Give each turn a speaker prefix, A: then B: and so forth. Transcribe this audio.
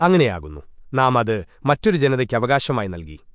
A: അങ്ങനെയാകുന്നു. നാം അത് മറ്റൊരു ജനതയ്ക്ക് അവകാശമായി നൽകി.